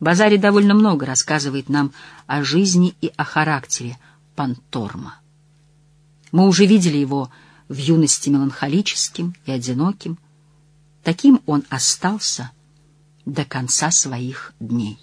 Базари довольно много рассказывает нам о жизни и о характере Панторма. Мы уже видели его в юности меланхолическим и одиноким. Таким он остался до конца своих дней.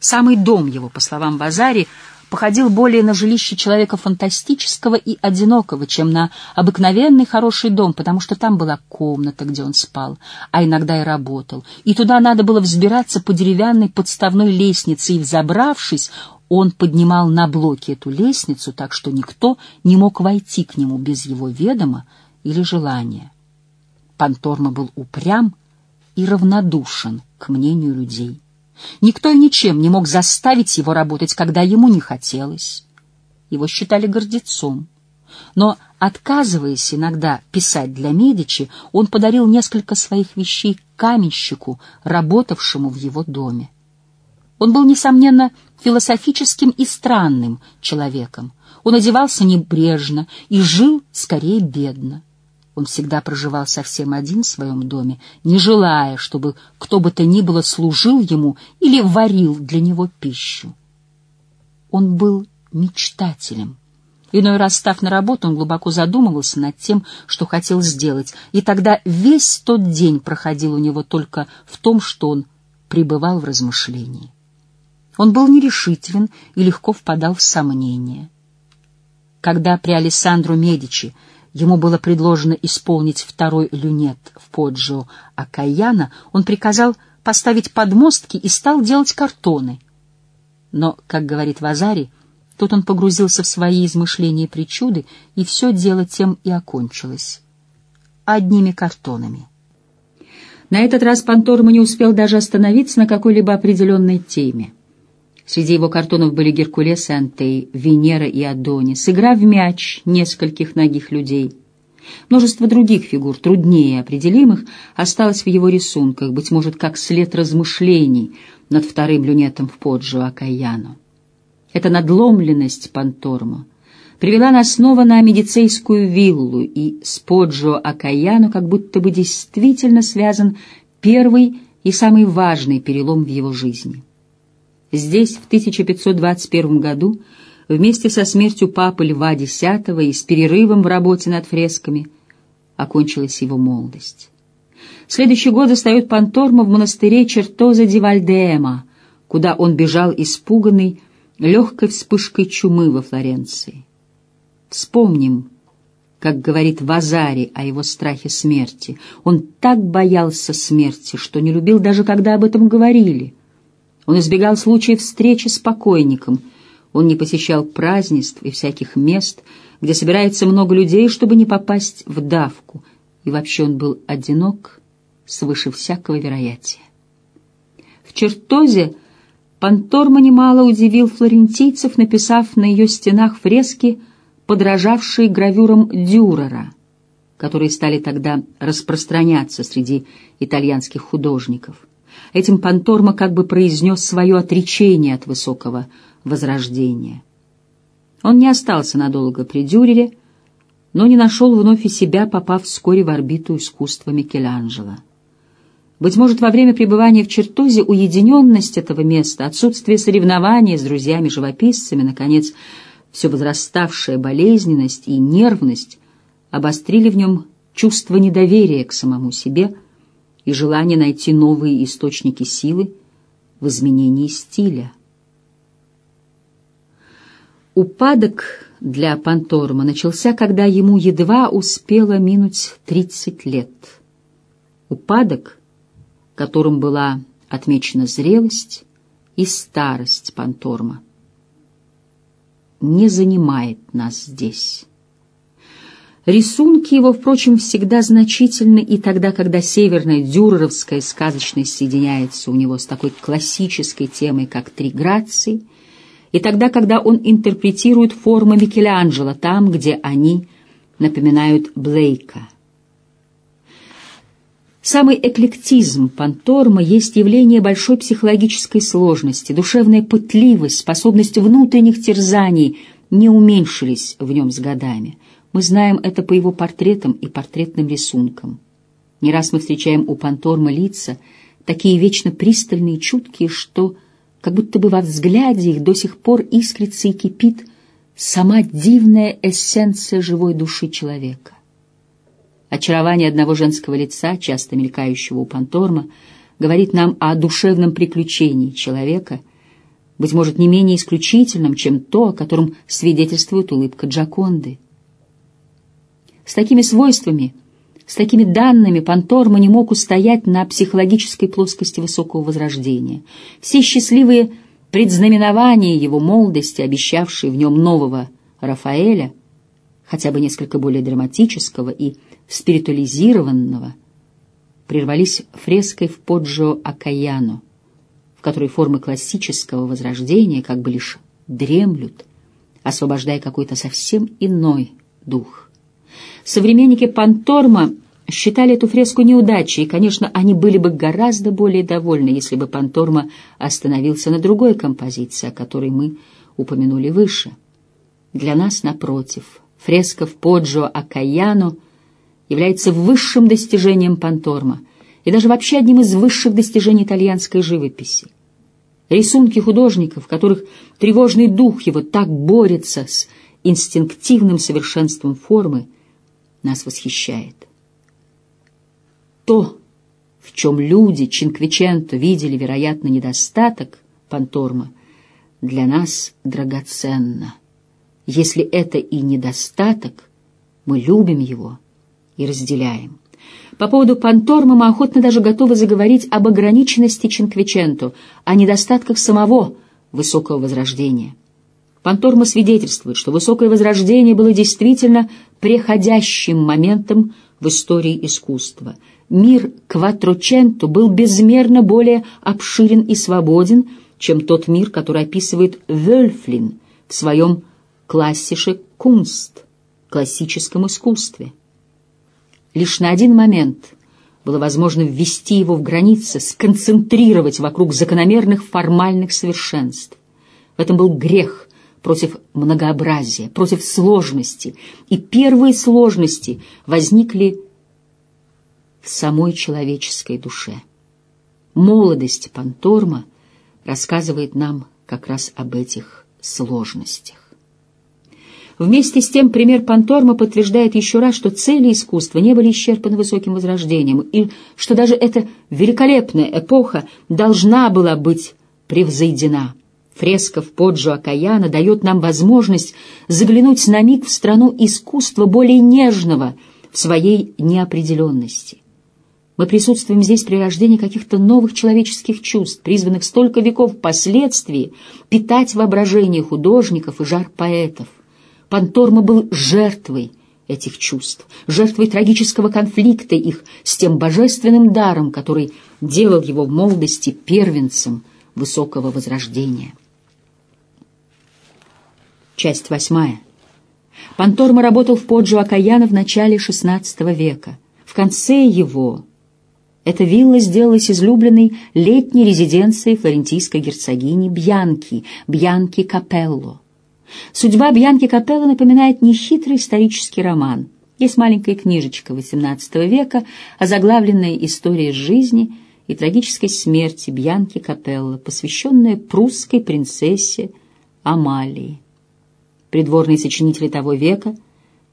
Самый дом его, по словам Базари, походил более на жилище человека фантастического и одинокого, чем на обыкновенный хороший дом, потому что там была комната, где он спал, а иногда и работал, и туда надо было взбираться по деревянной подставной лестнице, и, взобравшись, он поднимал на блоки эту лестницу, так что никто не мог войти к нему без его ведома или желания. Панторма был упрям и равнодушен к мнению людей. Никто и ничем не мог заставить его работать, когда ему не хотелось. Его считали гордецом. Но, отказываясь иногда писать для Медичи, он подарил несколько своих вещей каменщику, работавшему в его доме. Он был, несомненно, философическим и странным человеком. Он одевался небрежно и жил скорее бедно. Он всегда проживал совсем один в своем доме, не желая, чтобы кто бы то ни было служил ему или варил для него пищу. Он был мечтателем. Иной раз, став на работу, он глубоко задумывался над тем, что хотел сделать, и тогда весь тот день проходил у него только в том, что он пребывал в размышлении. Он был нерешителен и легко впадал в сомнения. Когда при Алессандру Медичи ему было предложено исполнить второй люнет в Поджио Акаяна, он приказал поставить подмостки и стал делать картоны. Но, как говорит Вазари, тут он погрузился в свои измышления и причуды, и все дело тем и окончилось. Одними картонами. На этот раз Панторма не успел даже остановиться на какой-либо определенной теме. Среди его картонов были Геркулес и Антей, Венера и Адонис, игра в мяч нескольких ногих людей. Множество других фигур, труднее определимых, осталось в его рисунках, быть может, как след размышлений над вторым люнетом в Поджио Акаяну. Эта надломленность Пантормо привела нас снова на медицейскую виллу, и с Поджио Акаяну как будто бы действительно связан первый и самый важный перелом в его жизни. Здесь, в 1521 году, вместе со смертью папы Льва X и с перерывом в работе над фресками, окончилась его молодость. Следующий год застает Панторма в монастыре Чертоза ди Вальдеэма, куда он бежал испуганный легкой вспышкой чумы во Флоренции. Вспомним, как говорит Вазари о его страхе смерти. Он так боялся смерти, что не любил даже, когда об этом говорили — он избегал случаев встречи с покойником. Он не посещал празднеств и всяких мест, где собирается много людей, чтобы не попасть в давку. И вообще он был одинок свыше всякого вероятия. В Чертозе Панторма немало удивил флорентийцев, написав на ее стенах фрески, подражавшие гравюрам Дюрера, которые стали тогда распространяться среди итальянских художников. Этим Панторма как бы произнес свое отречение от высокого возрождения. Он не остался надолго при Дюрере, но не нашел вновь и себя, попав вскоре в орбиту искусства Микеланджело. Быть может, во время пребывания в Чертозе уединенность этого места, отсутствие соревнований с друзьями-живописцами, наконец, все возраставшая болезненность и нервность обострили в нем чувство недоверия к самому себе – и желание найти новые источники силы в изменении стиля. Упадок для Панторма начался, когда ему едва успело минуть 30 лет. Упадок, которым была отмечена зрелость и старость Панторма, не занимает нас здесь. Рисунки его, впрочем, всегда значительны и тогда, когда северная дюреровская сказочность соединяется у него с такой классической темой, как «Три грации», и тогда, когда он интерпретирует формы Микеланджело там, где они напоминают Блейка. Самый эклектизм Панторма есть явление большой психологической сложности, душевная пытливость, способность внутренних терзаний не уменьшились в нем с годами. Мы знаем это по его портретам и портретным рисункам. Не раз мы встречаем у Панторма лица, такие вечно пристальные и чуткие, что как будто бы во взгляде их до сих пор искрится и кипит сама дивная эссенция живой души человека. Очарование одного женского лица, часто мелькающего у Панторма, говорит нам о душевном приключении человека, быть может, не менее исключительном, чем то, о котором свидетельствует улыбка Джаконды. С такими свойствами, с такими данными Панторма не мог устоять на психологической плоскости высокого возрождения. Все счастливые предзнаменования его молодости, обещавшие в нем нового Рафаэля, хотя бы несколько более драматического и спиритуализированного, прервались фреской в Поджо Акаяно, в которой формы классического возрождения как бы лишь дремлют, освобождая какой-то совсем иной дух. Современники Панторма считали эту фреску неудачей, и, конечно, они были бы гораздо более довольны, если бы Панторма остановился на другой композиции, о которой мы упомянули выше. Для нас, напротив, фреска в Поджо Акаяно — является высшим достижением Панторма и даже вообще одним из высших достижений итальянской живописи. Рисунки художников, в которых тревожный дух его так борется с инстинктивным совершенством формы, нас восхищает. То, в чем люди Чинквиченто видели, вероятно, недостаток Панторма, для нас драгоценно. Если это и недостаток, мы любим его — и разделяем. По поводу Панторма мы охотно даже готовы заговорить об ограниченности Чинквиченто, о недостатках самого высокого возрождения. Панторма свидетельствует, что высокое возрождение было действительно преходящим моментом в истории искусства. Мир Кватроченто был безмерно более обширен и свободен, чем тот мир, который описывает Вельфлин в своем классише «Кунст» — классическом искусстве. Лишь на один момент было возможно ввести его в границы, сконцентрировать вокруг закономерных формальных совершенств. В этом был грех против многообразия, против сложности, и первые сложности возникли в самой человеческой душе. Молодость Панторма рассказывает нам как раз об этих сложностях. Вместе с тем пример Панторма подтверждает еще раз, что цели искусства не были исчерпаны высоким возрождением, и что даже эта великолепная эпоха должна была быть превзойдена. Фреска в Поджо Акаяна дает нам возможность заглянуть на миг в страну искусства более нежного в своей неопределенности. Мы присутствуем здесь при рождении каких-то новых человеческих чувств, призванных столько веков впоследствии питать воображение художников и жар поэтов. Панторма был жертвой этих чувств, жертвой трагического конфликта их с тем божественным даром, который делал его в молодости первенцем высокого возрождения. Часть восьмая. Панторма работал в Поджо Акаяна в начале XVI века. В конце его эта вилла сделалась излюбленной летней резиденцией флорентийской герцогини Бьянки, Бьянки Капелло. Судьба Бьянки Капелло напоминает нехитрый исторический роман. Есть маленькая книжечка XVIII века, озаглавленная «История жизни» и трагической смерти Бьянки Капелло, посвященная прусской принцессе Амалии. Придворные сочинители того века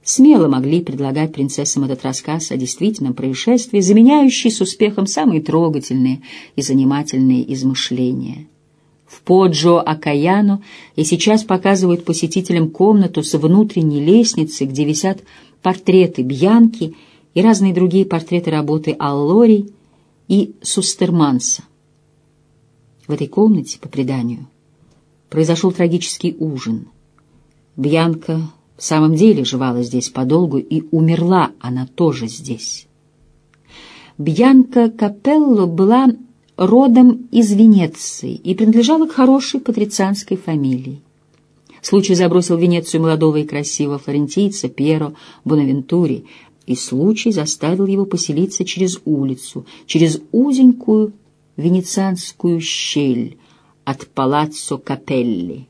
смело могли предлагать принцессам этот рассказ о действительном происшествии, заменяющий с успехом самые трогательные и занимательные измышления в Поджо Акаяно и сейчас показывают посетителям комнату с внутренней лестницей, где висят портреты Бьянки и разные другие портреты работы Аллори и Сустерманса. В этой комнате, по преданию, произошел трагический ужин. Бьянка в самом деле жевала здесь подолгу, и умерла она тоже здесь. Бьянка Капелло была родом из Венеции и принадлежала к хорошей патрицианской фамилии. Случай забросил в Венецию молодого и красивого флорентийца Пьеро Бонавентури, и случай заставил его поселиться через улицу, через узенькую венецианскую щель от Палаццо Капелли.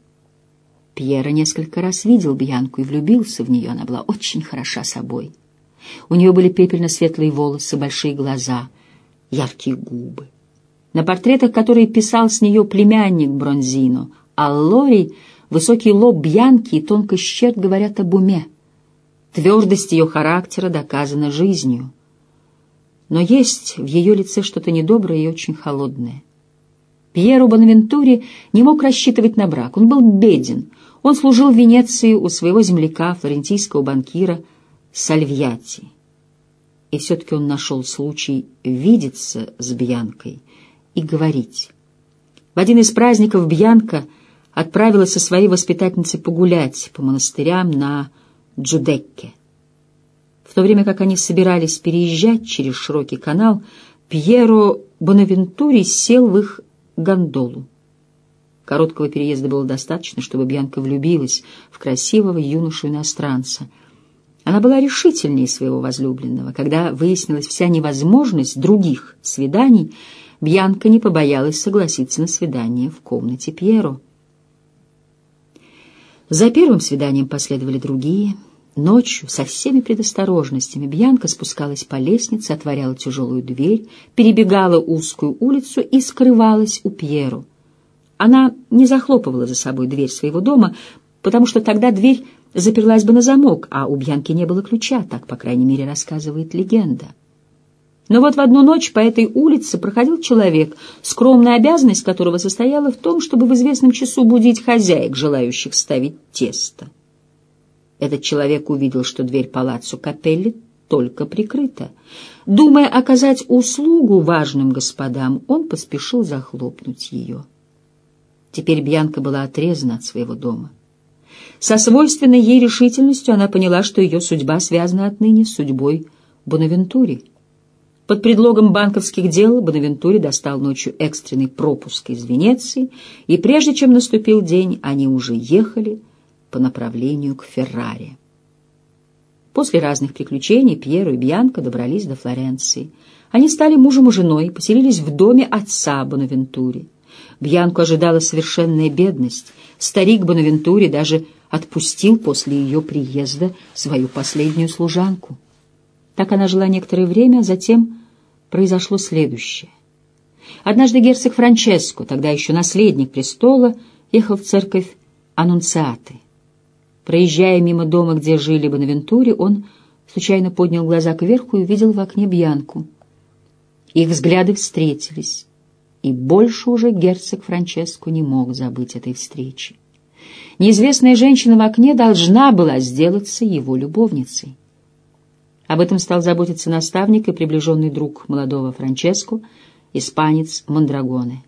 Пьеро несколько раз видел Бьянку и влюбился в нее, она была очень хороша собой. У нее были пепельно-светлые волосы, большие глаза, яркие губы. На портретах, которые писал с нее племянник Бронзино, а Лори, высокий лоб Бьянки и тонкий щет говорят об уме. Твердость ее характера доказана жизнью. Но есть в ее лице что-то недоброе и очень холодное. Пьеро Бонавентури не мог рассчитывать на брак. Он был беден. Он служил в Венеции у своего земляка, флорентийского банкира Сальвьяти. И все-таки он нашел случай видеться с Бьянкой и говорить. В один из праздников Бьянка отправилась со своей воспитательницей погулять по монастырям на Джудекке. В то время как они собирались переезжать через широкий канал, Пьеро Бонавентури сел в их гондолу. Короткого переезда было достаточно, чтобы Бьянка влюбилась в красивого юношу-иностранца. Она была решительнее своего возлюбленного. Когда выяснилась вся невозможность других свиданий, Бьянка не побоялась согласиться на свидание в комнате Пьеро. За первым свиданием последовали другие. Ночью, со всеми предосторожностями, Бьянка спускалась по лестнице, отворяла тяжелую дверь, перебегала узкую улицу и скрывалась у Пьеру. Она не захлопывала за собой дверь своего дома, потому что тогда дверь заперлась бы на замок, а у Бьянки не было ключа, так, по крайней мере, рассказывает легенда. Но вот в одну ночь по этой улице проходил человек, скромная обязанность которого состояла в том, чтобы в известном часу будить хозяек, желающих ставить тесто. Этот человек увидел, что дверь палаццо Капелли только прикрыта. Думая оказать услугу важным господам, он поспешил захлопнуть ее. Теперь Бьянка была отрезана от своего дома. Со свойственной ей решительностью она поняла, что ее судьба связана отныне с судьбой Бонавентури. Под предлогом банковских дел Бонавентури достал ночью экстренный пропуск из Венеции, и прежде чем наступил день, они уже ехали по направлению к Феррари. После разных приключений Пьеро и Бьянка добрались до Флоренции. Они стали мужем и женой, поселились в доме отца Бонавентури. Бьянку ожидала совершенная бедность. Старик Бонавентури даже отпустил после ее приезда свою последнюю служанку. Так она жила некоторое время, а затем произошло следующее. Однажды герцог Франческо, тогда еще наследник престола, ехал в церковь Аннунциаты. Проезжая мимо дома, где жили Бонавентури, он случайно поднял глаза кверху и увидел в окне Бьянку. Их взгляды встретились, и больше уже герцог Франческо не мог забыть этой встречи. Неизвестная женщина в окне должна была сделаться его любовницей. Об этом стал заботиться наставник и приближенный друг молодого Франческо, испанец Мандрагоне.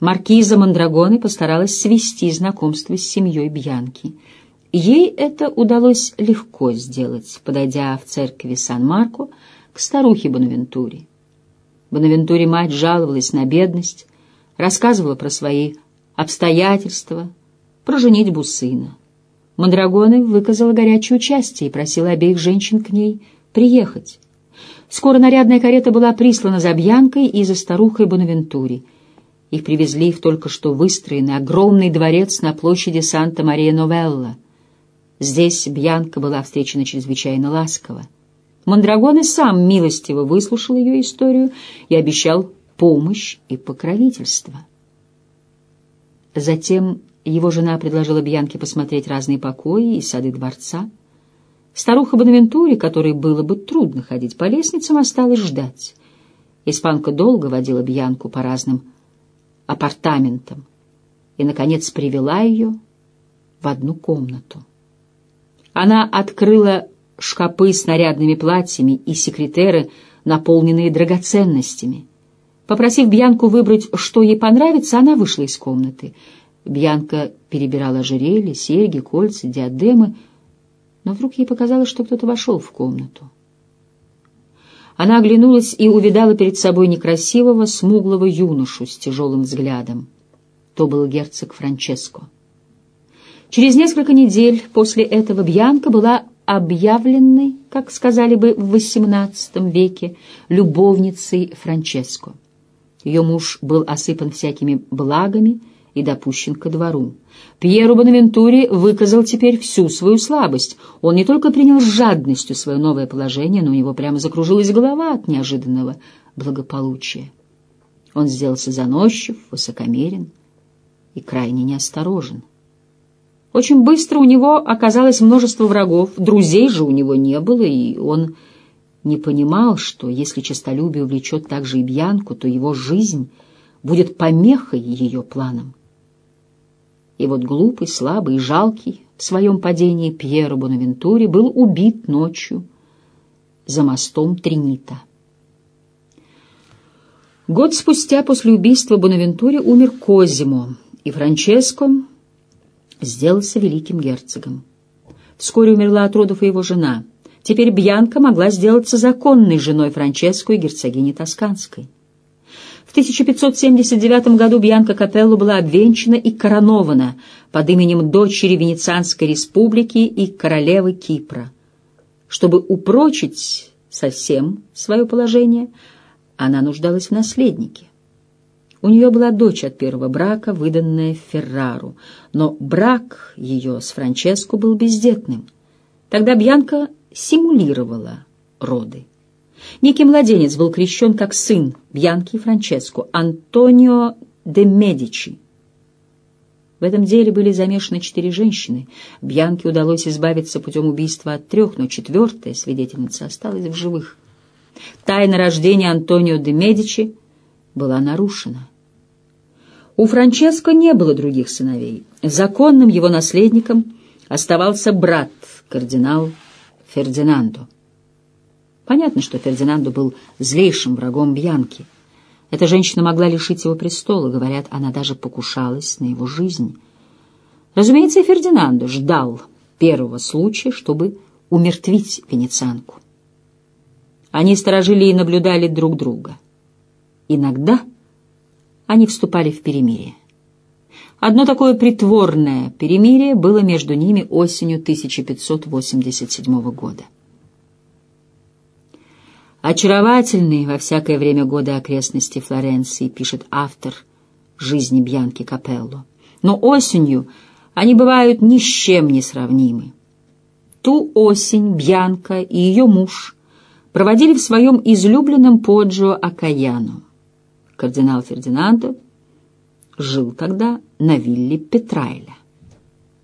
Маркиза Мандрагоне постаралась свести знакомство с семьей Бьянки. Ей это удалось легко сделать, подойдя в церкви Сан-Марко к старухе Бонавентуре. Бонавентуре мать жаловалась на бедность, рассказывала про свои обстоятельства, про женитьбу сына. Мандрагоне выказала горячее участие и просила обеих женщин к ней приехать. Скоро нарядная карета была прислана за Бьянкой и за старухой Бонавентури — их привезли в только что выстроенный огромный дворец на площади Санта-Мария-Новелла. Здесь Бьянка была встречена чрезвычайно ласково. Мандрагон и сам милостиво выслушал ее историю и обещал помощь и покровительство. Затем его жена предложила Бьянке посмотреть разные покои и сады дворца. Старуха Бонавентуре, которой было бы трудно ходить по лестницам, осталась ждать. Испанка долго водила Бьянку по разным апартаментам и, наконец, привела ее в одну комнату. Она открыла шкапы с нарядными платьями и секретеры, наполненные драгоценностями. Попросив Бьянку выбрать, что ей понравится, она вышла из комнаты. Бьянка перебирала ожерелья, серьги, кольца, диадемы, но вдруг ей показалось, что кто-то вошел в комнату. Она оглянулась и увидала перед собой некрасивого, смуглого юношу с тяжелым взглядом. То был герцог Франческо. Через несколько недель после этого Бьянка была объявленной, как сказали бы в XVIII веке, любовницей Франческо. Ее муж был осыпан всякими благами и допущен ко двору. Пьеру Бонавентури выказал теперь всю свою слабость. Он не только принял с жадностью свое новое положение, но у него прямо закружилась голова от неожиданного благополучия. Он сделался заносчив, высокомерен и крайне неосторожен. Очень быстро у него оказалось множество врагов, друзей же у него не было, и он не понимал, что если честолюбие увлечет также и Бьянку, то его жизнь будет помехой ее планам. И вот глупый, слабый и жалкий в своем падении Пьеро Бонавентури был убит ночью за мостом Тринита. Год спустя после убийства Бонавентури умер Козимо, и Франческо сделался великим герцогом. Вскоре умерла от родов и его жена. Теперь Бьянка могла сделаться законной женой Франческо и герцогини Тосканской. В 1579 году Бьянка Капелло была обвенчана и коронована под именем дочери Венецианской республики и королевы Кипра. Чтобы упрочить совсем свое положение, она нуждалась в наследнике. У нее была дочь от первого брака, выданная Феррару, но брак ее с Франческо был бездетным. Тогда Бьянка симулировала роды. Некий младенец был крещен как сын Бьянки и Франческо, Антонио де Медичи. В этом деле были замешаны четыре женщины. Бьянке удалось избавиться путем убийства от трех, но четвертая свидетельница осталась в живых. Тайна рождения Антонио де Медичи была нарушена. У Франческо не было других сыновей. Законным его наследником оставался брат, кардинал Фердинандо. Понятно, что Фердинандо был злейшим врагом Бьянки. Эта женщина могла лишить его престола, говорят, она даже покушалась на его жизнь. Разумеется, Фердинандо ждал первого случая, чтобы умертвить венецианку. Они сторожили и наблюдали друг друга. Иногда они вступали в перемирие. Одно такое притворное перемирие было между ними осенью 1587 года. Очаровательные во всякое время года окрестности Флоренции, пишет автор жизни Бьянки Капелло. Но осенью они бывают ни с чем не сравнимы. Ту осень Бьянка и ее муж проводили в своем излюбленном Поджио Акаяну. Кардинал Фердинандо жил тогда на вилле Петрайля.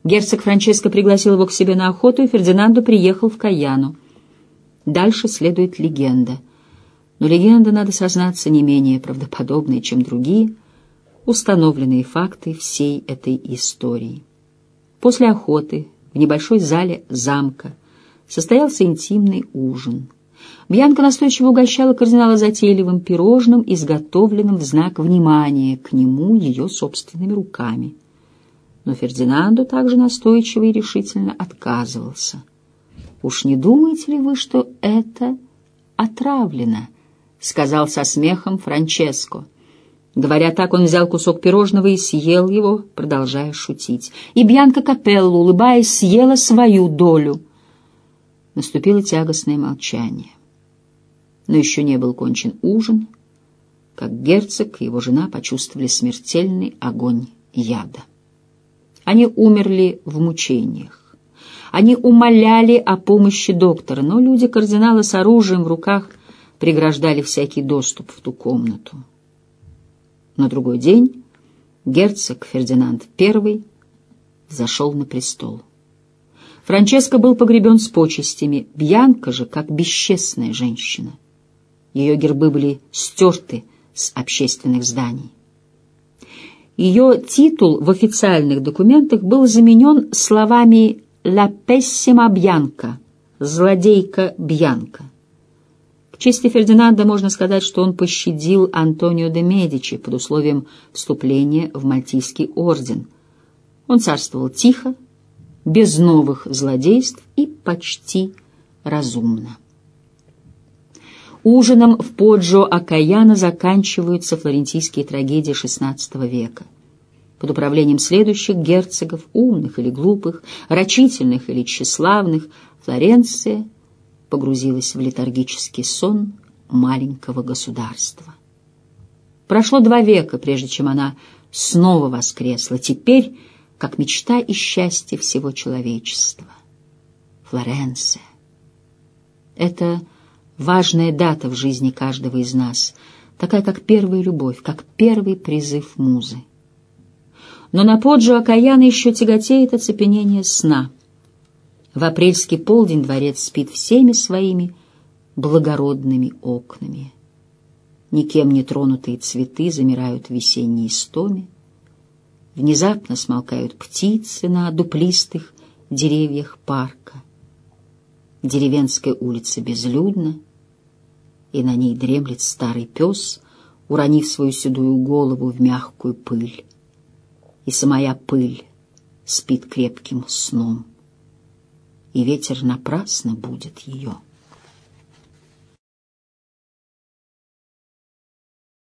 Герцог Франческо пригласил его к себе на охоту, и Фердинандо приехал в Каяну. Дальше следует легенда. Но легенда, надо сознаться, не менее правдоподобная, чем другие установленные факты всей этой истории. После охоты в небольшой зале замка состоялся интимный ужин. Бьянка настойчиво угощала кардинала затейливым пирожным, изготовленным в знак внимания к нему ее собственными руками. Но Фердинандо также настойчиво и решительно отказывался — «Уж не думаете ли вы, что это отравлено?» — сказал со смехом Франческо. Говоря так, он взял кусок пирожного и съел его, продолжая шутить. И Бьянка Капелло, улыбаясь, съела свою долю. Наступило тягостное молчание. Но еще не был кончен ужин, как герцог и его жена почувствовали смертельный огонь яда. Они умерли в мучениях. Они умоляли о помощи доктора, но люди кардинала с оружием в руках преграждали всякий доступ в ту комнату. На другой день герцог Фердинанд I зашел на престол. Франческо был погребен с почестями, Бьянка же как бесчестная женщина. Ее гербы были стерты с общественных зданий. Ее титул в официальных документах был заменен словами «Ла Пессима Бьянка» — «Злодейка Бьянка». К чести Фердинанда можно сказать, что он пощадил Антонио де Медичи под условием вступления в Мальтийский орден. Он царствовал тихо, без новых злодейств и почти разумно. Ужином в Поджо Акаяна заканчиваются флорентийские трагедии XVI века под управлением следующих герцогов, умных или глупых, рачительных или тщеславных, Флоренция погрузилась в летаргический сон маленького государства. Прошло два века, прежде чем она снова воскресла, теперь как мечта и счастье всего человечества. Флоренция. Это важная дата в жизни каждого из нас — такая, как первая любовь, как первый призыв музы. Но на Поджо Акаяна еще тяготеет оцепенение сна. В апрельский полдень дворец спит всеми своими благородными окнами. Никем не тронутые цветы замирают в весенней истоме. Внезапно смолкают птицы на дуплистых деревьях парка. Деревенская улица безлюдна, и на ней дремлет старый пес, уронив свою седую голову в мягкую пыль. И самая пыль спит крепким сном, и ветер напрасно будет ее.